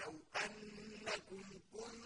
لَوْ أَنَّكُمْ كُنتُمْ